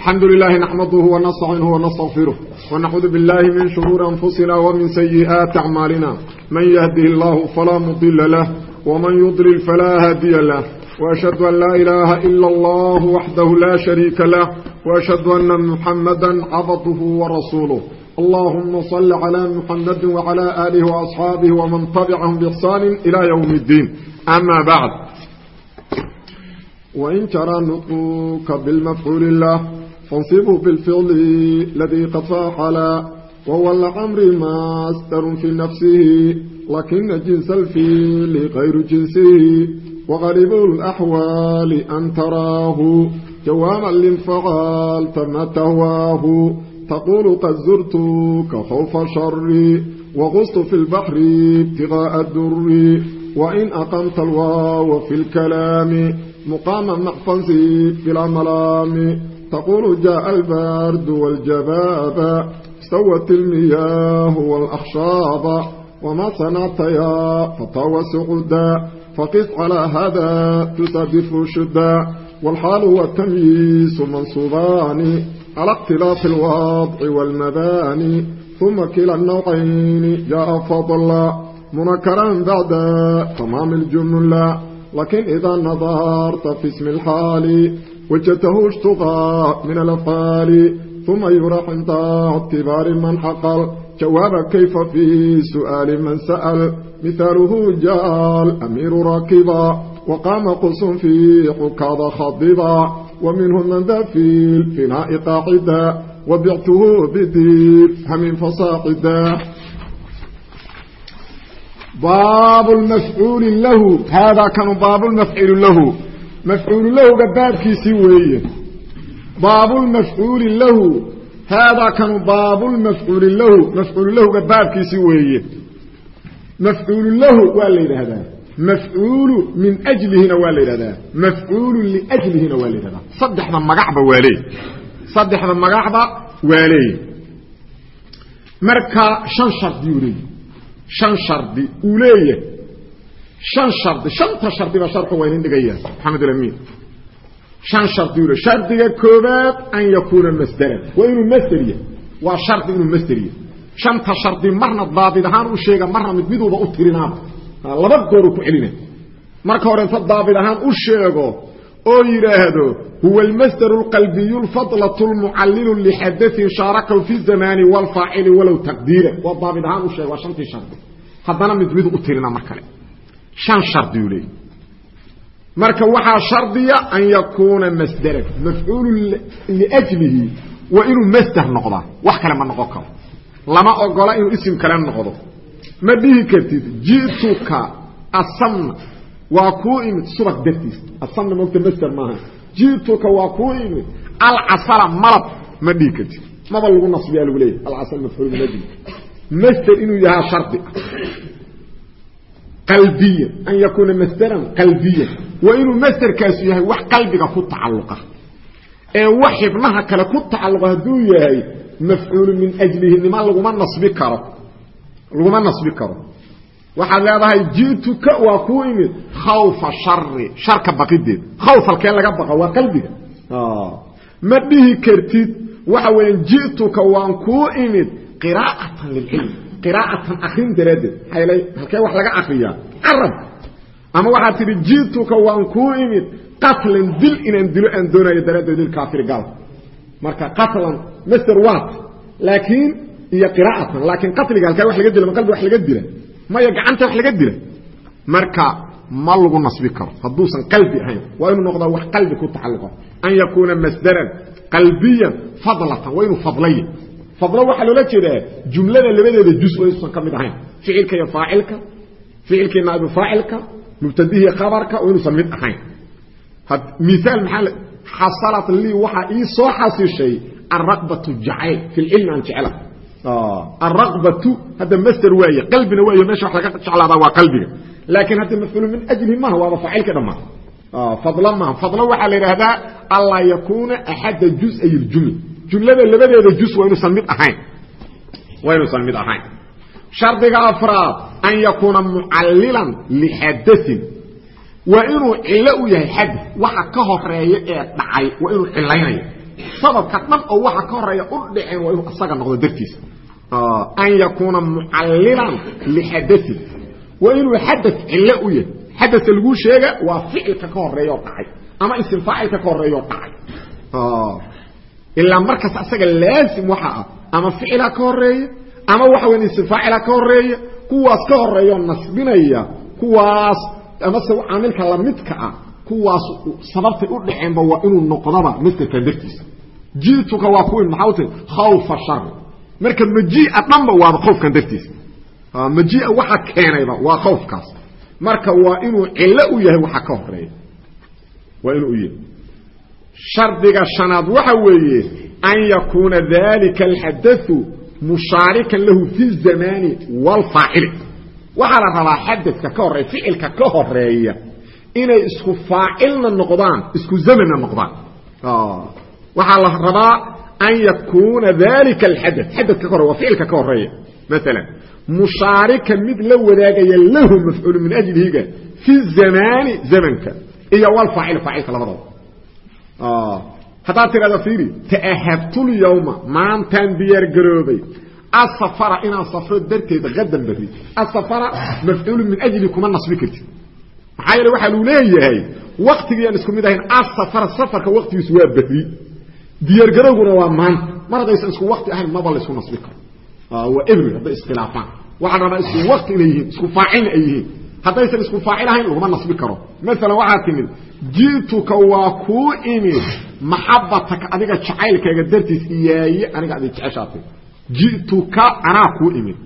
الحمd لله نحمده ونsتعiنه ونsتغفiره ونعuudu بالله من شhروuر أنفuسina ومن سيئaaت أعmاalina maن يهده الله falaa مضل لah وmaن يضلل falaa haadiya lah. وأشhهadu أn laa إلaaha إilا الlh وaxdah laa شharيika lah وأشhهadu أنa محamdا cabdه وrasuuله اllهma صل عlى محamd وعlى آlih وأصxaabih وmaن تبcahm بإحsaan إlى yوم الdيn أmا bعd وin ترى نطuka bاmfcuuل لh فانصبه بالفعل الذي قد فاحل وهو الأمر ماستر في نفسه لكن جنس الفيل غير جنسه وغالب الأحوال أن تراه جواما للفعال تم تهواه تقول قد زرتك خوف شري وغصت في البحر ابتغاء الدر وإن أقمت الواو في الكلام مقاما محفظي بلا ملام تقول جاء البرد والجباب استوت المياه والأخشاب وما صنعت يا فتى وسعدا فقس على هذا تسدف شدا والحال والتمييز منصوبان على اختلاف الوضع والمباني ثم كلا النوعين جاء فضلا منكرا بعد تمام الجملة لكن إذا نظرت في اسم الحال wajatahu ishtuqaa min alfaali uma yubrax cinda ictibaari man xaqal jawaaba kayfa fii su'aali man sa'al mihaaluhu jaal amiiru rakiba waqaama qusun fii xukaada khadiba wa minhu man da fiil finaa'i qaacida wabictuhu bidiib hamin fasaaqida baabu mafcuuli lahu haadaa kanu baabu lmafcuulu lahu mafcuulu lahuga baabkiisii weeye. Baabulmafcuuli lahu haadaa kanu baabulmafcuuli lahu mafcuulu lahuga baabkiisii weeye. Mafcuulu lahu waa la yidhaahdaa. Mafcuulu min ajlihina waa la yidhahdaa mafcuulu liajlihina waa la yidhahdaa saddexda magacba waa leey. Saddexda magacba waa leey. Marka shan shardi uu leey shan shardi uu leeyahay shanta shardi baa sharxu waa idin dhigaya maxamed shardi uu leeyahay shardiga koobaad an yakuuna masdaran waa inuu masder yahay. Waa shardi inuu masder yahay. Shanta shardi marna daabid ahaan u sheega marna mid miduuba u tirinaaba. Laba goor uu ku celinaya marka hore inta daabid ahaan u sheego oo yidhaahdo huwa almasdaru alqalbiyu alfadlatu almucallilu lixadain shaarakahu fi zamaani walfaacili walow taqdiira. Waa daabid ahaan u sheega waa shantii shardi. Haddana mid mid u tirina mar kale shan shardiuu leeyay marka waxaa shardiya an yakuuna masdaran mafcuulu liajlihi waa inuu masder noqdaa wax kale ma noqon karo. Lama ogola inuu isim kale noqdo. Ma dhihi kartid ji'tuka asamna waa kuu imid subag dartiis. Asamna mogta masder maaha. Ji'tuka waa kuu imid alcasala malab ma dhihi kartid. Maba lagu nasbiyaa lagu leeyahy alcasal mafcuul min ajli masder inuu yahaa shardi qalbiya an yakuuna masderan qalbiya. Waa inuu masderkaasu yahay wax qalbiga ku tacalluqa. Ee wax xibnaha kale ku tacalluqa hadduu yahay mafcuulu min ajlihi nima laguma nasbi karo. Laguma nasbi karo. Waxaad leedahay ji'tuka waa kuu imid khawfa shari sharka baqideed. Khawf halkee laga baqa waa qalbiga. Ma dhihi qiraa'atan akrin daraaddeed. Halkee wax laga akriyaa? Carab. Ama waxaad tidhi ji'tuka waan kuu imid qatlan dil inaan dilo aan doonayo daraaddeed lilkaafiri gaalka marka qatlan master wat laakiin iyo qiraa'atan laakiin qatliga halkee wax laga dila ma qalbi wax laga dila? Maya gacanta wax laga dila? Marka ma lagu nasbi karo. Hadduusan qalbi ahayn waa inuu noqdaa wax qalbi ku tacalluqa an yakuuna masdaran qalbiyan fadlatan waa inuu fadlaya fadlo waxaa loola jeedaa jumlada labadeeda jus waa inuusan ka mid ahayn. Ficilka iyo faacilka ficilkii naa'ibu faacilka mubtadihii khabarka waa inuusan mid ahayn. Miaal maxaa xasalat lii waxaa ii soo xasishay alraqbatu jacayl fi lcilmi aan jecla. Alraqbatu hadda masder waaye qalbina waayo meesha wax laga jeclaadaa waa qalbiga. Laakiin hadda mafcuulu min ajli maaha waaba faacilka dhammaan. Fadlo maaha. Fadlo waxaa la yidhaahdaa anlaa yakuuna axadda jusay ljumla jumlada labadeeda jus waa inuusan mid ahayn. Waa inuusan mid ahayn. Shardiga afraad an yakuuna mucallilan lixadain waa inuu cillo u yahay xadaf waxa ka horreeya ee dhacay waa inuu cilaynaya sababka dhan oo waxa ka horreeya u dhaceen waa inuu asaga noqdo dartiisa an yakuuna mucallilan lixadain waa inuu xadad cillo u yahay. Xadadka laguu sheega waa ficilka ka horreeya oo dhacay. Ama isim faacilka ka horreeya oo dhacay ilaa markaas asaga laasim waxa ah ama ficila ka horreeya ama waxa weya isim faacila ka horreeya kuwaas ka horreeya oo nasbinaya kuwaas amase caamilka lamidka ah kuwaas sababtay u dhaceenba waa inuu noqdaba masderkan dartiisa. Jiituka waa kuwii maxaa utahay khawfa shari marka majia dhanba waaba khawfkan dartiisa. Majia waxa keenayba waa khawfkaas. Marka waa inuu cillo u yahay waxa ka horreeya waa inuu u yahay shardiga shanaad waxa weeye an yakuuna dalika alxadau mushaarikan lahu fi zamani wاlfaacili waxaa la rabaa xadadka ka horreeya ficilka ka horreeya inay isku faacilna noqdaan isku zamanna noqdaan. Waxaa la rabaa an yakuuna dalika alxadad xadadka ka hore waa ficilka ka horreeya maala mushaarikan mid la wadaagaya lahu mafcuulu min ajlihiga fi zamaani zamanka iyo wlfaacil faacilka labadaba haddaad tirahdo fiiri ta'ahabtulyawma maantaan diyaar garoobay. Asafara inaan safro darteed hadan beri. Asafara mafcuulu min ajli kuma nasbi kartid. Maxaa yeele waxaa luu leeyahay waktigiiaan isku mid ahayn asafara safarka waktigiisu waa beri. Diyaargarowguna waa maanta mar haddaysan isku wakti ahayn maba laysku nasbi karo. Waa ebri hadday iskhilaafaan. Waxaa rabaa isku wakti inay yihiin isku faacilna ay yihiin haddaysan isku faacil ahayn laguma nasbi karo. Maalan waxaa timid ji'tuka waa kuu imid maxabataka adiga jacaylkaaga dartiis iyaaye aniga adig jeceshaatay. Ji'tuka anaa kuu imid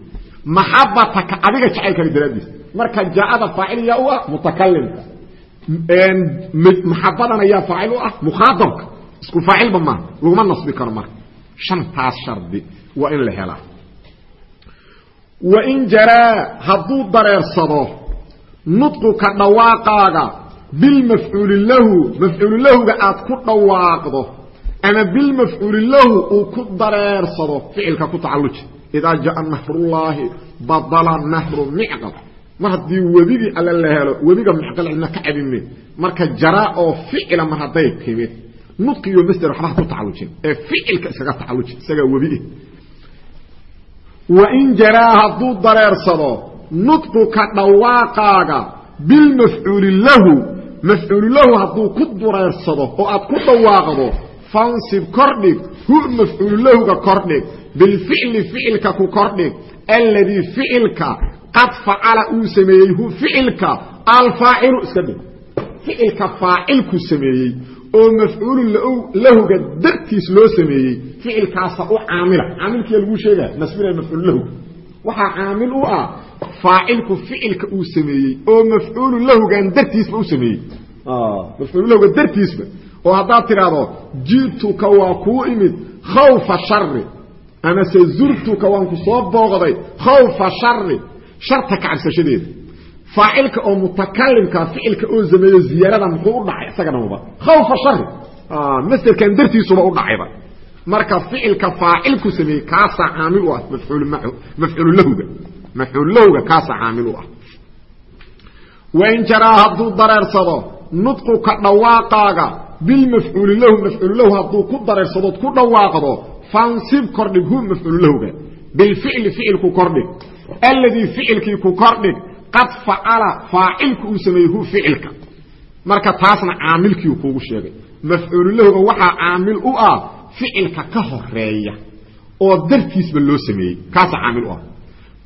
maxabataka adiga jacaylkaaga daraaddiis. Marka jaaada faacil yaa u ah mutakalimka maxabadana yaa faacil u ah mukhaadabka isku faacilba maaha laguma nasbi karo marka. Shantaas shardi waa in la helaa. Wain jaraa nudquka dhawaaqaaga bilmafcuuli lahu mafcuulu lahuga aad ku dhawaaqdo ama bilmafcuuli lahu uu ku dareersado ficilka ku tacalluji. Idaa jaa nahrullaahi badala nahru micqal mar haddii webigii alle la helo webiga micqal cidna ka cabime marka jaraa oo ficila mar hadday timid nudqiyo masder waxbaha ku tacallujin ee ficilka iskaga tacalluji isagaa webi wain jaraa hadduu dareersado nudquka dhawaaqaaga bilmafcuuli lahu. Mafcuulu lahu hadduu ku dureersado oo aad ku dhawaaqdo fansib kordhig hu mafcuulu lahuga kordhig. Bilficli ficilka ku kordhig. Alladii ficilka qad facala uu sameeyey hu ficilka alfaacilu iska dhig. Ficilka faacilku sameeyey oo mafcuulu lahuga dartiis loo sameeyey ficilkaasa u caamila. Caamilkiya lagu sheega nasbinaya mafcuul lahuga waxaa caamil u ah faacilku ficilka uu sameeyey oo mafcuulu lahugan dartiisba u sameeyey. Mafcuulu lahuga dartiisba. Oo haddaad tidhaahdo ji'tuka waa kuu imid khawfa shari amase zurtuka waan ku soo booqday khawfa shari sharta kacabsashadeeda faacilka oo mutakalimka ficilka oo sameeyo ziyaarada muxuu u dhacay? Isaga khawfa shari masderkan dartiisuba u dhacayba marka ficilka faacilku sameeyey kaasaa caamil u ah mafcuulu lahuga mafcuul lahuga kaasaa caamil u ah wain jaraa hadduu dareersado nudquka dhawaaqaaga bilmafcuuli lahu mafcuulu lahu hadduu ku dareersadood ku dhawaaqdo fansib kordhig hu mafcuulu lahuga bilficli ficilku kordhig. Alladii ficilkii ku kordhig qad facala faacilku uu sameeyey hu ficilka. Marka taasna caamilkiiu kuugu sheegay. Mafcuulu lahuga waxaa caamil u ah ficilka ka horreeya oo dartiisba loo sameeyey. Kaasaa caamil u ah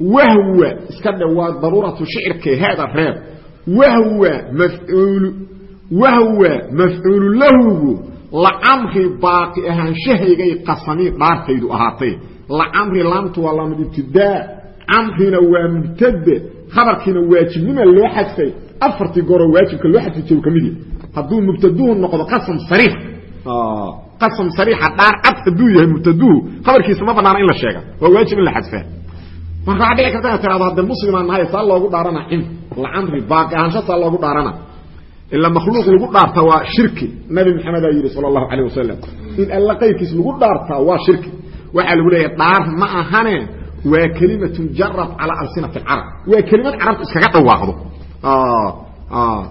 wahwa iska dhe waa daruuratu shicirka haada reeb wahwa mafcuulu wahwa mafcuulu lahugu lacamri baaqi ahaanshahaygay qasamiin dhaartaydu ahaatay. Lacamri laamtu waa laamad ibtidaa camrina waa mubtade khabarkiina waajibnima loo xadfay. Afartii gooroo waajibka loo xadfi jiro ka mid hadduu mubtaduhu noqdo qasam sariix. Qasam sariixa dhaar cad hadduu yahay mubtaduhu khabarkiisa ma banaana in la sheega marka dhici karta inaad tirahdo hadde muslimaan nahay saa loogu dhaarana cim lacamri baaqi ahaansha saa loogu dhaarana. Ila makhluuq lagu dhaartaa waa shirki. Nabi maxamedaa yidhi sala allahu calayh wasalam in alla qayrkiis lagu dhaartaa waa shirki. Waxaa lagu leeyahay dhaar ma ahane waa kelimatun jarad calaa alsinati alcarab waa kelimad carabtu iskaga dhawaaqdo.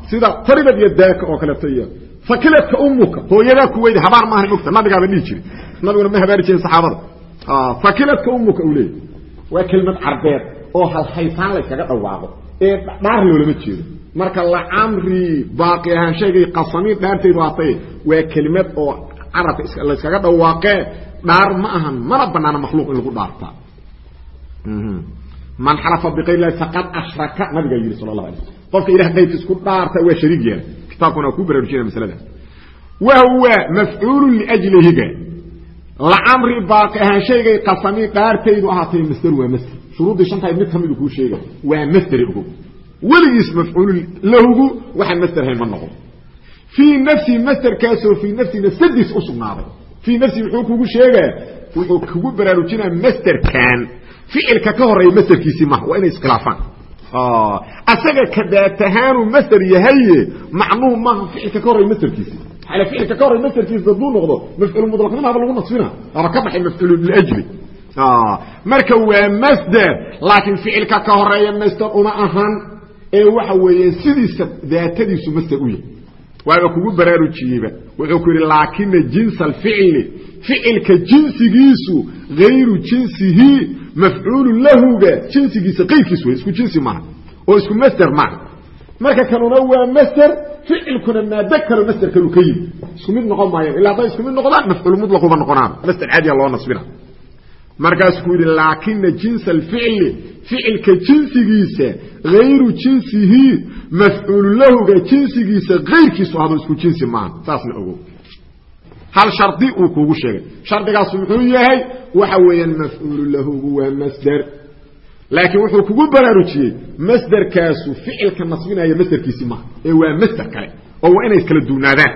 Sida taribad iyo daaka oo kaleeto iyo fakiladka umuka hooyadaa kuweyda habaar maaha mogta nabigaaba dhihi jiri nabiguna ma habaari jirin saxaabada fakiladka umuka uu leeyay waa kelmad carbeed oo halhaysaan la yskaga dhawaaqo. Ee dhaar loolama jeedo. Marka lacamri baaqi ahaansheegay qasamiin dhaartaydu haatay waa kelimad oo carabka layskaga dhawaaqee dhaar ma ahan mana banaana makhluuq in lagu dhaartaa man xalafa biqayr lahi faqad ashraka nabigaa yidhi sala allah alay slam qofka ilah qaybkiis ku dhaarta waa shariig yeela kitaabkuna waa kuu baraarujinaya masaladaas wa huwa mafcuulu lacamri baaqi ahaanshaygay qasamiin dhaartaydu ahaatay masder waa masder shuruuddii shantayd mid ka midu kuu sheega waa masderi ogo weligiis mafcuulu lahugu waxaan masder hayn ma noqon. Fii nafsihi masderkaasoo fii nafsihi nafsadiis u sugnaaday. Fii nafsihi muxuu kugu sheegaa wuxuu kugu baraarujinaa masderkan ficilka ka horreeya masderkiisii maha waa inay iskhilaafaan. Asaga kadaatahaanu masder yahaye macnuhu maaha ficilka ka horreeya masderkiisii ficilka ka horreya masderkiisa haduu noqdo mafcuul mudlaqnimaaba lagu nasbina. Aba ka baxay mafcuul liajli marka waa masder laakiin ficilka ka horreeya masder uma ahan ee waxa weeye sidiisa daatadiisu yahay. Waaba kugu baraarujiyeyba wuxuu ku yidhi laakina jinsa alficli ficilka jinsigiisu hayru jinsihi mafcuulu lahuga jinsigiisa qayrkiis wey isku jinsi maaha oo isku masder maaha marka kanuna waa masder ficilkuna maado kalo masder kalu ka yimi isku mid noqon maayan illa hadday isku mid noqdaan mafcuul mudlaquba noqonaan. Masder caadiya loo nasbina. Markaasuu yidhi laakina jinsa alficli ficilka jinsigiisa hayru jinsihi mafcuulu lahuga jinsigiisa kayrkiisu ahdo isku jinsi maaha saasna ogo hal shardi uu kuugu sheegay. Shardigaasu muxuu yahay? Waxa weeyaan mafcuulu lahugu waa masder laakiin wuxuu kugu baraarujiyey masderkaasu ficilka nasbinaya masderkiisi maaha ee waa masder kale oo waa inay iskala duunaadaan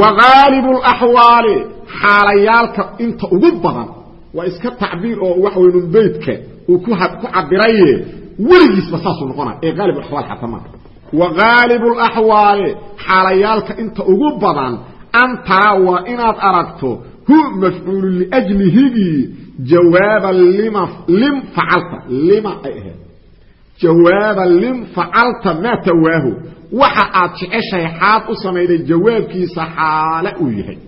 wa haalibu laxwaali xaalayaalka inta ugu badan waa iska tacbiir oo waxa wey nunbeydka uu ku cabiraye weligiisba saasuu noqonaya ee haalib axwaal xataa maaha wa haalibu laxwaali xaalayaalka inta ugu badan antaa waa inaad aragto hu mafcuulu liajlihigii jawaaba lima lim facalta lima ay ahayd jawaaba lim facalta maa tawaahu waxa aad jeceshahay xaad u samayday jawaabkiisa xaale uu yahay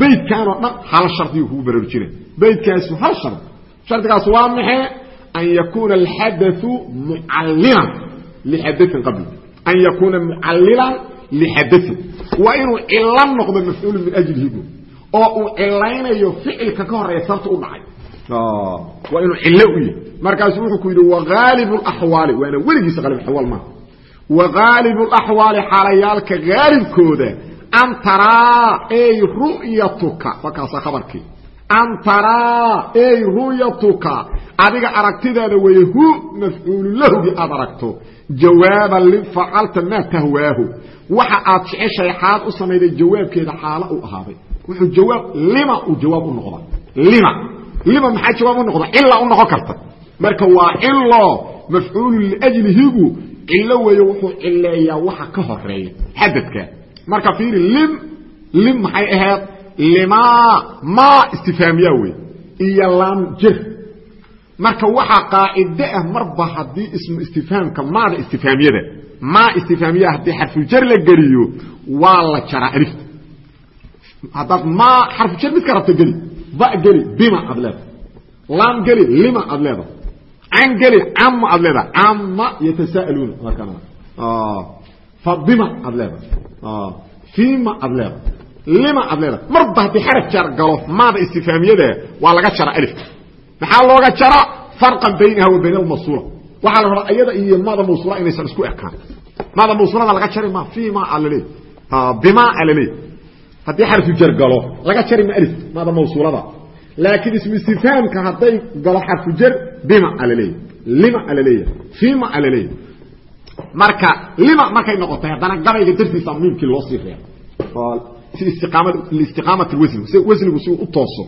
beydkan oo dhan hal shardiguu kugu baraarujinay beydkaasu hal shardi shardigaas waa maxay an yakuuna alxadau mucallilan lixadain qabli an yakuuna mucallilan lixadain waa inuu cilo noqdo mafcuulu min ajlihigu oo uu cilaynayo ficilka ka horreeya sababta u dhacay. Waa inuu cilo u yahay. Markaasu wuxuu ku yidhi wahaalib laxwaali waana weligiisa haalib axwaal maaha wahaalib laxwaali xaalayaalka haalibkooda an taraa ey ru'yatuka. Markaasa khabarkii. An taraa ey ru'yatuka. Adiga aragtidaada weeye hu mafcuulu lahugii aad aragto. Jawaaban lifacalta maa tahwaahu. Waxa aad jeceshahay xaad u samayday jawaabkeeda xaalo u ahaaday wuxuu jawaab lima uu jawaab u noqda lima. Lima maxaa jawaab u noqda cila u noqon karta. Marka waa cilo mafcuulu liajlihigu. Cilo weeye wuxuu cileeyaa waxa ka horreeya xadadka. Marka fiiri lim lim maxay ahayd? Limaa maa istifaamiya wey iyo lam jir. Marka waxaa qaacide ah marba haddii ismu istifhaamka maada istifaamiyada maa istifaamiya haddii xarfujar la geliyo waa la jaraa alifta haddaad maa xarfujar midka rabta geli. Ba geli bima aad leedahay. Lam geli lima aad leedahay. Can geli cama aad leedahay. Cama yatasaaluuna markan fa bima aad leedahay. Fima aad leedahay. Lima aad leedahay. Marba haddii xaraf jar galo maada istifaamiyada waa laga jara alifka maxaa looga jara farqan baynaha wa bayna almawsuula waxaa la rabaa iyada iyo maada mawsuula inaysan isku ekaan maada mawsuulada laga jari ma fima alale bima alale haddii xarfu jar galo laga jari ma alif maada mawsuulada. Laakiin ismu istifhaamka hadday galo xarfu jar bima alaleey lima alaleeya. Fima alaleeya. Marka lima markay noqotay haddana gabayga dartiisa miimkii loo sii reebo. Si istiqaamad liistiqaamat alwasni si wasnigu si u tooso.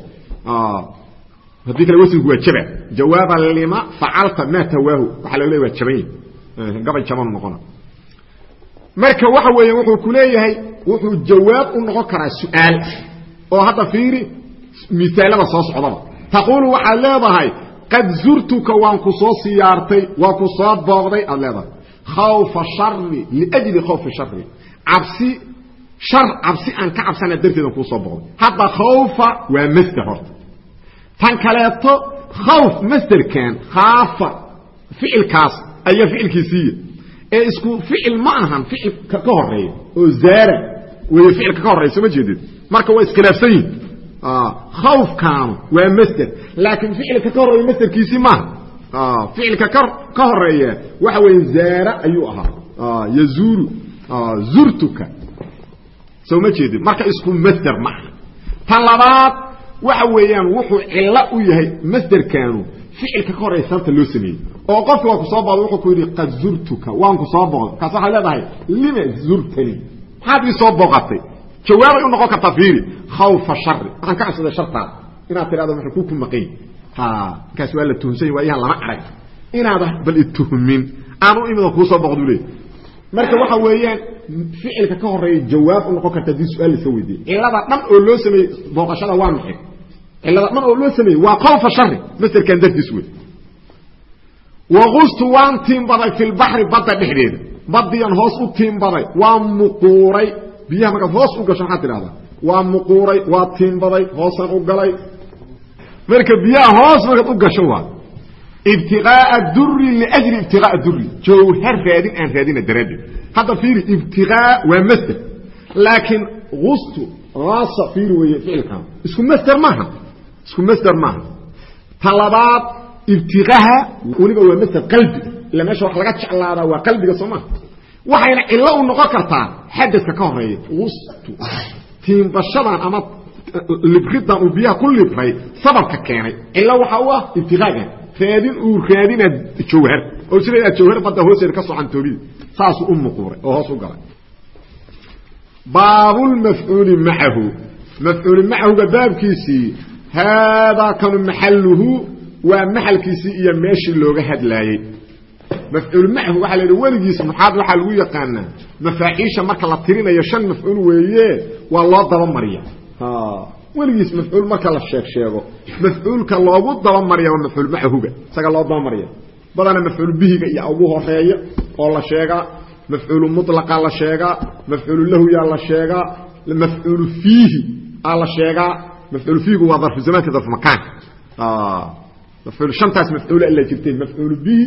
Haddii kale wasnigu waa jaba. Jawaaba lima facalta maa tawaahu. Waxaa laga leeya waa jaban gabay jabanu noqona marka waxa weeye wuxuu ku leeyahay wuxuu jawaab u noqon karaa su'aal. Oo hadda fiiri misaalada soo socdaba. Taquulu waxaad leedahay qad zurtuka waan ku soo siyaartay waan ku soo booqday aad leedahay. Khawfa shari liajli khawfi shari cabsi shar cabsi aan ka cabsana darteedan kuu soo boqday hadda khawfa waa masder horta. Tan kaleeto khawf masderkan khaafa ficilkaas ayaa ficilkiisiiya ee isku ficil ma ahan ficilka ka horreeya oo zaara. Weeye ficilka ka horreya ma jeedid marka waa iskhilaafsan yihiin khawfkaanu waa masder. Laakiin ficilka ka horreeya masderkiisii maaha ficilka ka horreeya waxa weeye zaara ayuu ahaa. Yazuuru. Zurtuka. Soo ma jeedid marka isku masder ma aha labaad waxa weeyaan wuxuu cillo u yahay masderkaanu ficilka ka horreeya sababta loo sameeyey oo qofka waa ku soo boqday wuxuu ku yidhi qad zurtuka. Waan ku soo boqday markaas waxaad leedahay lima zurtani? Maxaad ii soo booqatay? Jawaabay u noqon kartaa fiiri khawfa shari waxaan ka cabsaday shartaada inaad tidhahdo maxuu ku ku maqan markaas waa la tuhumsanya waa iyahan lama arag. Inaada bal ituhumin aan u imida kuu soo boqdu leey marka waxa weeyaan ficilka ka horreeya jawaab u noqon karta haddii su'aal lasa weydiiye cilada dhan oo loo sameeyey booqashada waa maxay? Cilada dhan oo loo sameeyey waa khawfa shari masderkan dartiis wey waqustu waan tiimbaday fi lbaxri badda dhexdeeda. Badiyan hoos u tiimbaday waa muquuray. Biyaha markaad hoos u gasho maxaad tidhahdaa? Waa muquuray waa tiimbaday hoosaan u galay. Marka biyaha hoos markaad u gasho waa ibtiqaaa duri liajli ibtiqaaa duri jawhar raadin aan raadina daraaddeed. Hadda fiiri ibtiqaa waa masder. Laakiin gustu aasa fiiri weeye ficilkan isku masder maaha. Isku masder maaha. Ta labaad ibtiqaha weliba waa masder qalbi. Ila meesha wax laga jeclaadaa waa qalbiga soo maha waxayna cillo u noqon kartaa xadadka ka horreeya gustu tiimbashadan ama libridan uu biyaha ku libray sababka keenay. Cillo waxa u ah ibtiqaagan raadin uu raadina jawhar. Oo sida jawhar badda hoosteeda ka socantoobida saasuu u muquuray oo hoos u galay. Baabulmafcuuli macahu mafcuuli macahuga baabkiisii haadaa kanu maxaluhu waa maxalkiisii iyo meeshii looga hadlaayey mafcuul macahu waxaa la yidhi weligiisa muxaad waxaa lagu yaqaanaa mafaaciisha marka la tirinayo shan mafcuul weeye waa loo dabamariya weligiis mafcuul marka la sheeg sheego mafcuulka loogu dabamariya waa mafcuul isaga loo dabamariya badana mafcuul bihiga iyo ugu horreeya oo la sheegaa mafcuulu mulaqa la sheegaa mafcuulu lahuyaa la sheegaa mafcuulu fiihi aa la sheegaa mafcuul fiihigu waa darfu zamaanka darfu makaanka mafcuul mafcuul alla jirteen mafcuulu bihi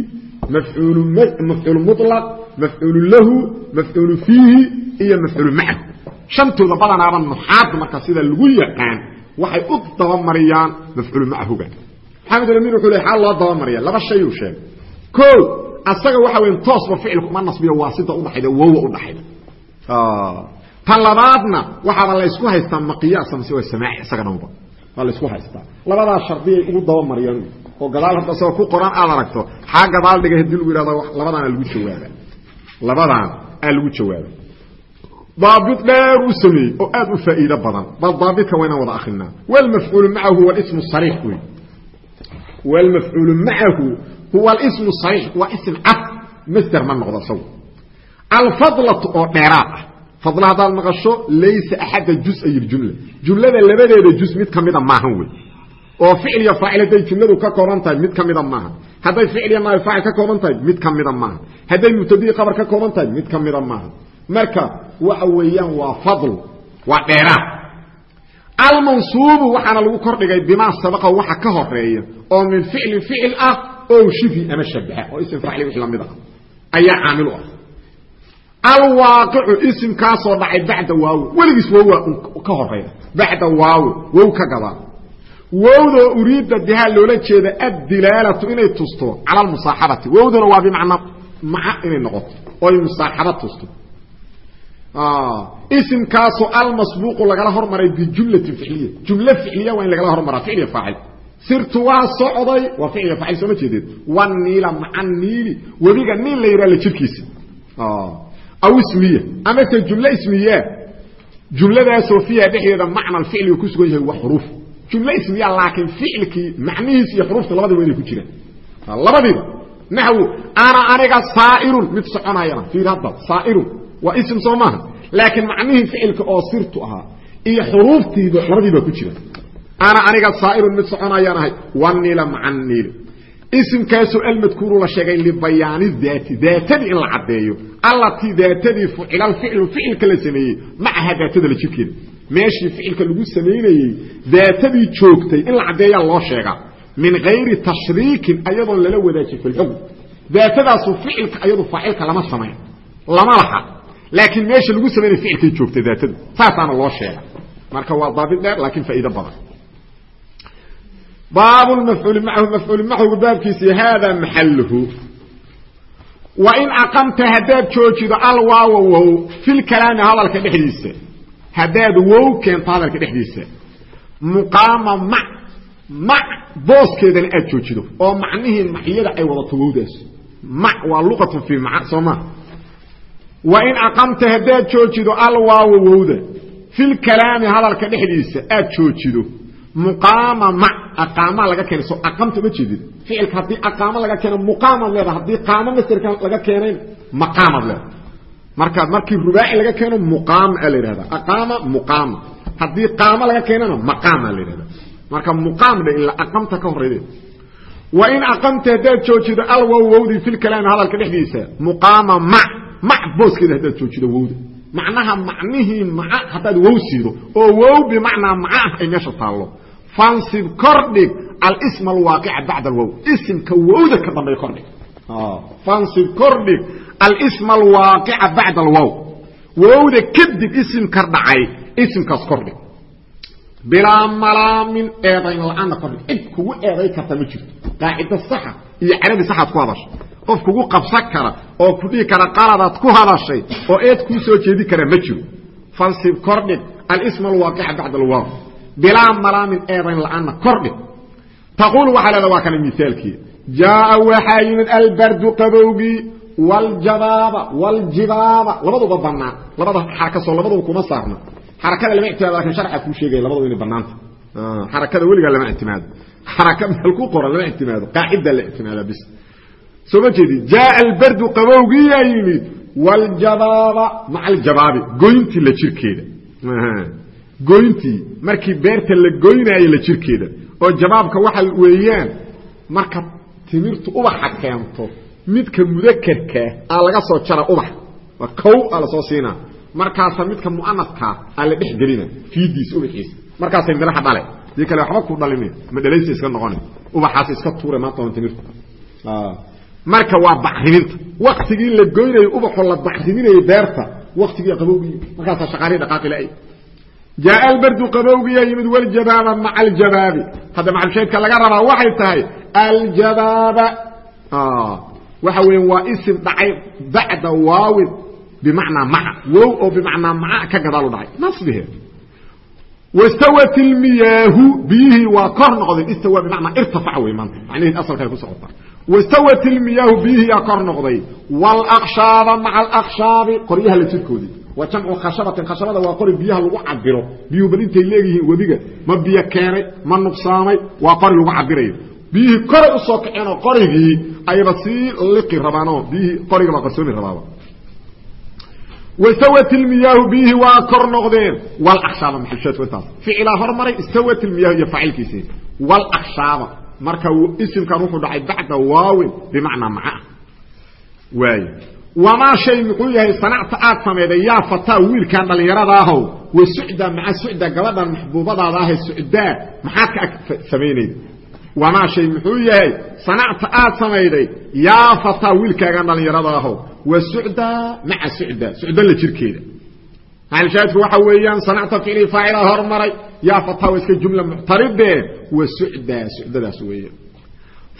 mafcuulu mulaq mafcuulu lahu mafcuulu fiihi iyo mafcuulu macahu shantooda badanaaba nuxaadda marka sida lagu yaqaan waxay u dabamariyaan mafcuul macahuga maxamed alamin wuxuu le xaal loo dabamariya laba shayuu sheegay o asaga waxa weya toosba ficilku uma nasbiyo waa sida udhaxayda wowa udhaxayda tan labaadna waxaaba laysku haystaa maqiyaasa mase waa samaaci isaga waa laysku haystaa labadaas shardiyay ugu dabamariyaan oo gadaal hadda isagoo ku qoran aad aragto xaa gadaal dhigay haddii lagu yihahdo labadaana lagu jawaaba labadaan aa lagu jawaaba daabit dheer uu sameeyey oo aad u faa'iido badan. Bal daabitka waa inaan wada akrinaa wlmafcuulu macahu huwa sariix wey wlmafcuulu macahu huwa alismu sariix waa ism cad masder ma noqdo isagu alfadlatu oo dheeraad ah. Fadla haddaad maqasho laysa axadda jusay jumla. Jumlada labadeeda jus mid ka mida maahan wey oo ficil iyo faacil hadday jumladu ka kooban tahay mid ka mida maaha. Hadday ficil iyo naab ka kooban tahay mid ka mida maaha. Hadday mubtadii qabar ka kooban tahay mid ka mida maaha. Marka waxa weeyaan waa fadl waa dheeraad. Almansuubu waxaana lagu kordhigay bimaa sabaqa waxa ka horreeya oo min ficlin ficil ah oo shifi ama shabaha oo ism faacil wixii la mid ah ayaa caamil u ah. Alwaaqicu isimkaasoo dhacay bacda waawo weligiis wowa ka horreeya bacda waawo wow ka gadaa wowdoo uriidda bihaa loola jeeda addilaalatu inay tusto cala almusaaxabati. Wowduna waa bimacnaa maca inay noqoto oy musaaxaba tusto. Isimkaasoo almasbuuqu lagala hormaray bijumlatin ficliya jumlo ficliya waa in lagala hormaraa ficliya faacil. Sirtu waa socday waa ficliya faacil sooma jeedeed waniila maca niili webiga niil la yidhaha jirkiisa. Aw ismiya amase jumlo ismiya. Jumladaasoo fiiha dhexdeeda macna alficliga ku sugan yahay wa xuruuf jumlo ismiya laakiin ficilkii macnihiis iyo xuruufta labadiba inay ku jiraan labadiba naxwu ana aniga saa'irun mid soconayana fiir hadda saa'irun waa ism soo maaha laakiin macnihii ficilka oo sirtu ahaa iyo xuruuftiiba labadiiba ku jira ana aniga saa'irun mid soconayaan ahay waniila maca niil isimkaasoo almadkuuru la sheegay libayaani daati daatadii in la caddeeyo allatii daatadii fucila alficlu ficilka la sameeyey macaha daatada la jirkeeda meeshii ficilka lagu samaynayey daatadii joogtay in la caddeeyaa loo sheegaa min hayri tashriikin ayadoon lala wadaajin fi lxukm daatadaasu ficilka ayadu faacilka lama samayn. Lama laha. Laakiin meesha lagu samaynay ficilkay joogtay daatadu. Saasaana loo sheega. Marka waa daabid dheer laakiin faa'iido badan. Baab mafcuuli macahu mafcuuli macahu baabkiisi haadaa maxaluhu wa in aqamta haddaad joojido alwaawa wow fil kalaami hadalka dhexdiisa haddaad wow keento hadalka dhexdiisa muqaama mac mac booskeedana aad joojido oo macnihii maxiyada ay wadato wowdaas. Mac waa luqatu fii maca soo maa wa in aqamta haddaad joojido alwaawa wowda. Fil kalaami hadalka dhexdiisa aad joojido. Muqaama mac aqaamaa laga keenay. Soo aqamta ma jeedid ficilka haddii aqaamo laga keeno muqaamaad leedaha haddii qaamo masderka laga keenayn maqaamaad leedaha marka markii rubaaci laga keeno muqaam la yidhahda aqaama muqaama haddii qaamo laga keenana maqaama la yidhahda marka muqaam dhe ila aqamta ka horreyde wa in aqamta haddaad joojido alwow wowdii fil kalaami hadalka dhexdiisa. Muqaama mac mac booskeeda haddaad joojido wowda macnaha macnihii maca haddaad wow siido. Oo wow bimacnaa maca ah ay meesha taallo. Fansib kordhig alsm alwaaqica bacda alwow isimka wowda ka dambeey kordhig fansib kordhig alsm alwaaqica bacda alwow wowda kadib isimka dhacay isimkaas kordhig bilaa malaamin eedayn la'aanna kordhig cid kugu eeday karta ma jirto. Qaacido saxa iyo carabi saxaad ku hadashay. Qof kugu qabsan kara oo ku dhihi kara qaladaad ku hadashay oo eed kuu soo jeedi kara ma jiro. Fansib kordhig alsm alwaaqica bacda alwow bilaa malaamin eedayn la'aanna kordhig taquul waxaa leeda waa kana miaalkii jaaa waxaa yimid albardu qabowgii wljabaaba wljibaaba labaduba banaan labada xarakasoo labaduba kuma saarna xarakada lama ictimaado laakiin sharca kuu sheegaya labadu inay banaanta xarakada weligaa lama ictimaado xaraka meel ku qoran lama ictimaado qaacida la ictimaada bis soo ma jeedi jaaa albardu qabowgiyaa yimid wljabaaba maca aljabaabi goyntii la jirkeeda goyntii markii beerta la goynaayo la jirkeeda oo jabaabka waxa weeyaan marka timirtu ubaxa keento midka mudakerkaa aa laga soo jara ubax. Waa kow aa la soo siinaa. Markaasa midka muanaskaa aa la dhex gelina fiidiisa ubaxiisa. Markaasay miraha dhale. Dii kale waxba ku dhalimi ma dhalaysa iska noqoni. Ubaxaas iska tuure maanta timirta marka waa bacriminta waktigii la goynayo ubaxoo la bacriminayo beerta waktigii qabowgii. Markaasaa shaqaalihii dhaqaaqila jaaa albardu qabowgiyaa yimid wljabaaba maca aljabaabi hadda macalsheedka laga rabaa waxay tahay aljabaaba waxa weya waa isim dhacay bacda waawin bimacnaa maca. Wow oo bimacnaa maca ka gadaalu dhacay. Nasbihe wastawat ilmiyaahu biyihii waa kor noqdeen istawa bimacnaa irtafac wey maanta. Macnaheed asalkay ku socotaa wastawat ilmiyaahu biyihii yaa kor noqday. Walakshaaba maca alakshaabi qoryaha la jirkoodii. Waa jamcu khashabatin khashabada waa qori biyaha lagu cabiro biyuhu bal intay leegyihiin webiga ma biyo keenay ma nuqsaamay waa qori lagu cabirayo biyihii koray u soo kaceenoo qorigii ayba sii liqi rabaanoo biyihii qorigaba qarsoomi rabaaba. Wastawat ilmiyaahu biyihii waa kor noqdeen. Walakshaaba maxalsheedku intaas ficilaa hormaray istawat ilmiyaahu iyo faacilkiisii. Walakshaaba marka isimkan wuxuu dhacay bacda waawin bimacnaa maca. Waay wamaa shay muxuu yahay sanacta aad samayday yaa fataa wiilkan dhallinyaradaahw wa sucda maca sucda gabadhan maxbuubadaada ahe sucdaa. Maxaad ka ag samaynayda wamaa shay muxuu yahay sanacta aad samayday yaa fataa wiilkaagan dhallinyaradaahw wa sucda maca sucda sucda la jirkeeda. Maxalshaadku waxa weeyaan sanacta ficlii faacilaa hormaray yaa fataa waa iska jumla muctaridee wa sucda sucdadaas weeyaan.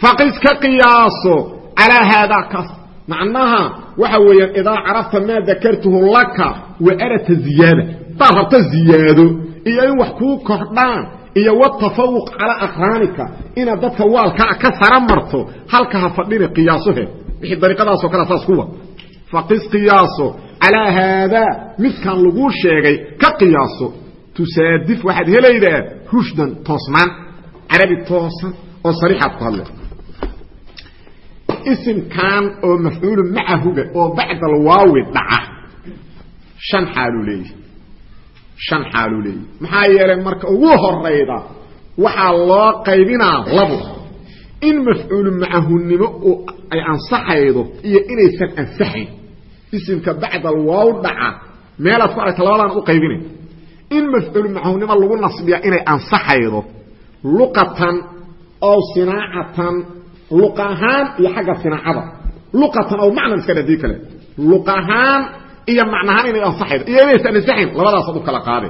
Faqis ka qiyaaso calaa haadaa kas. Macnaha waxa weeyaan idaa carafta maa dakartuhu laka wa arata ziyaada. Hadaad rabto ziyaado iyo in wax kuu kordhaan iyo watafawuq calaa aqraanika inaad dadka waalkaa ka sara marto halka ha fadhini qiyaasohe wixii dariiqadaasoo kale saas kuwa faqis qiyaaso calaa haadaa midkan laguu sheegay ka qiyaaso. Tusaadif waxaad helaydaa rushdan toosnaan. Carabi toosan oo sariixaad ku isimkan oo mafcuulu macahuga oo bacda alwaawi dhaca. Shan xaaluu leeyahy shan xaaluu leeyahy. Maxaa yeelay marka ugu horayda waxaa loo qaybinaa labo. In mafcuulu macahunimo ay ansaxaydo iyo inaysan ansaxayn. Isimka bacda waaw dhaca meelaad ku aragta labadaan u qaybinay. In mafcuulu macahnimo lagu nasbiya inay ansaxaydo luqatan ow sinaacatan luq ahaan iyo xagga sinaacada. Luqatan ow macnan iska kale. Luq ahaan iyo macnahaan inay ansaxaydo. Iyo inaysan ansaxayn labadaasaad u kala qaade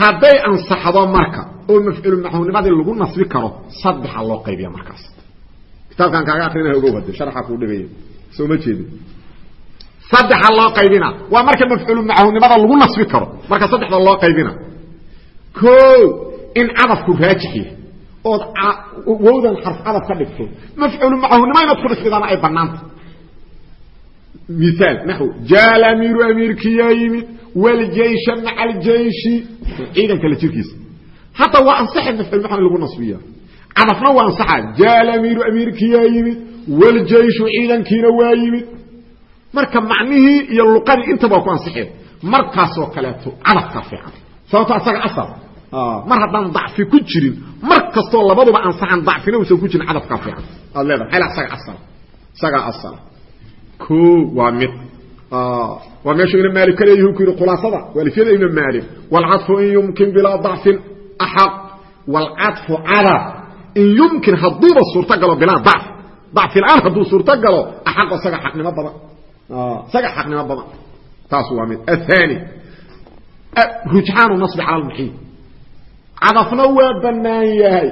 hadday ansaxdo marka oo mafcuulu macahunimadii lagu nasbi karo saddexa loo qaybiya markaas. Kitaabkan kaaga akrinaya ogow hade sharxa kuu dhigaya. Soo ma jeedi saddexa loo qaybina. Waa marka mafcuulu macahnimada lagu nasbi karo. Marka saddexda loo qaybina. O in cadafku raajix yahay. Ood wowdan xarf cadaf ka dhigto. Mafcuulu macahnimo inaad ku nasbidaana ay banaanta miaal naxw jaal amiiru amiirkiyaa yimid wljeysha maca aljeyshi ciidanka la jirkiisa. Hataa waa ansaxa mafcuul macni lagu nasbiya cadafna waa ansaxa jaal amiiru amiirkiyaa yimid wljeyshu ciidankiina waa yimid. Marka macnihii iyo luqadii intaba waa ku ansixeen markaasoo kaleeto cadafka fiican. Sababto asaga asal. Mar haddaan dacfi ku jirin mar kastoo labaduba ansaxan dacfina uusan ku jirin cadafka fiican. Aad leedahay hel asaga asal. Isagaa asal o waa mid waa meeshuu ibn maali ka leeyihi ku yidhi khulaasada waalifyada ibn maali wاlcaطfu in yumkin bilaa dacfin axaq wاlcaطfu cadaf in yumkin hadduuba suurto galo bilaa dacf dacfi la-aan hadduu suurto galo axaq isaga xaqnimo badan isaga xaqnimo badan taas waa mid aلثaanي rujxaanu naصbi cala اlmaxiid cadafna waa banaan yahay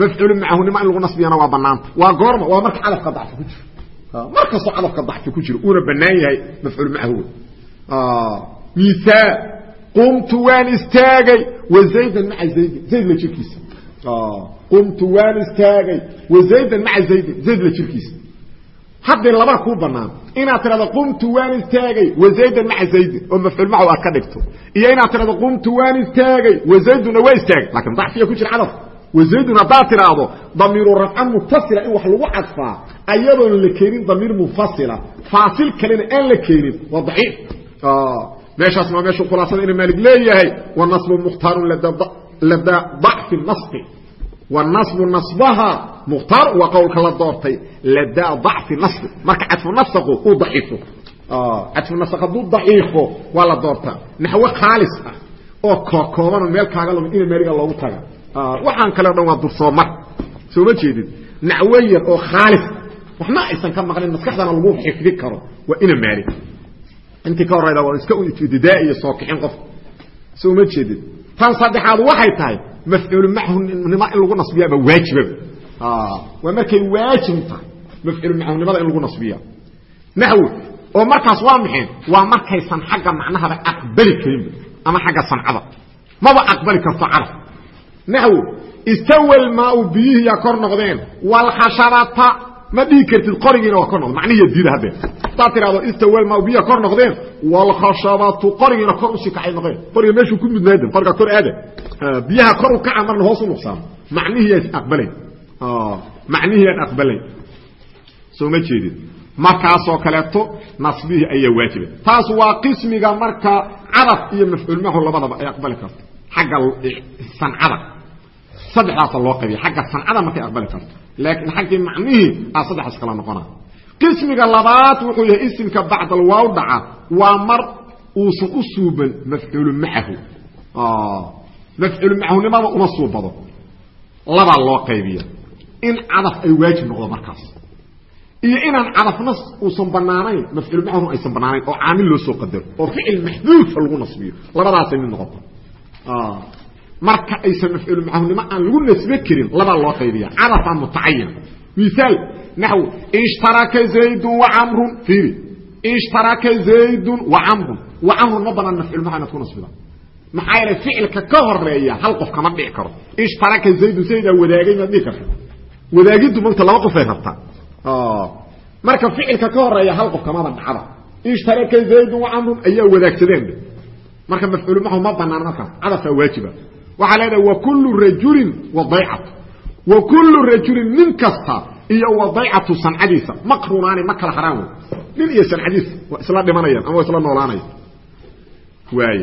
mafcuulu macahnimo in lagu nasbiyana waa banaanta waa goorma waa marka cadafka dacfi ku jiro mar kastoo cadafka dacfi ku jiro uuna banaan yahay mafcuul machu miaal qumtu waan istaagay wazaydan maa zaydin zayd la jirkiisa. Qumtu waan istaagay wazaydan maa zaydin zayd la jirkiisa. Haddii laba kuu banaan inaad tirahdo qumtu waan istaagay wazaydan maa zaydin oo mafcuul machu aad ka dhigto. Iyo inaad tirahdo qumtu waan istaagay wazayduna waa istaagay laakiin dacfiya ku jira cadaf wazaydun haddaad tiraahdo damiiru rafca mutasila in wax lagu cadfaa ayadoon la keenin damiir munfasila faasil kalena aan la keenin. Waa daciif. Meeshaasna waa meeshuu khulaasada ina maalig leeyahay. Wanasbu mukhtaarun ladaa dacfi nasbi. Wanasbu nasbaha mukhtaar waa qowlka la doortay. Ladaa dacfi nasbi. Marka cadfu nasaqu uu daciifo. Cadfu nasaq hadduu daciifo waa la doortaa. Naxwo khaalis ah oo kookoobanoo meel kaaga lumin ina maaliga loogu taga waxaan kale o dhan waa dursoomar. Soo ma jeedid nacwo yar oo khaalis. Waxna aysan ka maqlin maskaxdana lagu xifdi karo. Waa ina maali. Intii ka horayda waa iska ibtidaa iyo soo kixin qof. Soo ma jeedid tan saddexaad waxay tahay mafcuulu machnimo in lagu nasbiyaaba waajibaba. Waa markay waajib tahay mafcuulu machnimada in lagu nasbiya naxwi oo markaas waa maxay waa markaysan xagga macnahaba aqbali karinba ama xagga sancada maba aqbali karto caraf naxw istawal maau biyihiyaa kor noqdeen. Walkhashabata ma dhihi kartid qorigiina waa kor noqdeen. Macnihiya diida haddee hadaad tidhahdo istawal maau biyiha kor noqdeen walkhashabatu qorigiina kor u sii kacay noqdeen. Qoriga meeshuu ku mudnaada qoriga kor aada. Biyaha kor u kaca marna hoos u nuqsaamo macnihiyaa aqbalayn macnihiyaan aqbalayn soo ma jeedid markaasoo kaleeto nasbihii ayaa waajiba taas waa qismiga marka cadaf iyo mafcuul mahu labadaba ay aqbali karto xagga sancada saddexdaasa loo qaybiya xagga sancada markay aqbali karto. Laakiin xaggii macnihii a saddexaas kala noqona qismiga labaad wuxuu yahay isimka bacdalwaaw dhaca waa mar uusan u suuban mafcuulu macahu. Mafcuulu macahunimada uma suubado. Labaa loo qaybiya in cadaf ay waajib noqdo markaas. Iyo inaan cadafna uusan banaanayn mafcuul macahu aysan banaanayn oo caamil loo soo qadaro oo ficil maxduufa lagu nasbiyo. Labadaasay mid noqoto marka aysan mafcuul macahnimo aan lagu nasbe karin labaa loo qaybiya cadafaa mutacayina miaal naxw ishtaraka zaydun wacamrun fiiri. Ishtaraka zaydun wacamrun wacamrun ma banaan mafcuul maca inaad ku nasbida maxaa yeele ficilka ka horreeya hal qof kama dhici karo. Ishtaraka zaydun saydaa wadaagay maad dhihi karta wadaagiddu mogta laba qofay rabtaa. Marka ficilka ka horreeya hal qof kamada dhacda. Ishtaraka zaydun wacamrun ayaa wadaagsadeen marka mafcuul macahu ma banaan markaas cadafaa waajiba. Waxaa leedahay wakulu rajulin wadaycatu wa kullu rajulin nin kasta iyo wadaycatu sancadiisa maqrunaani ma kala haraan wey nin iyo sancadiisa waa isla dhimanayaan ama waa isla noolaanaya waay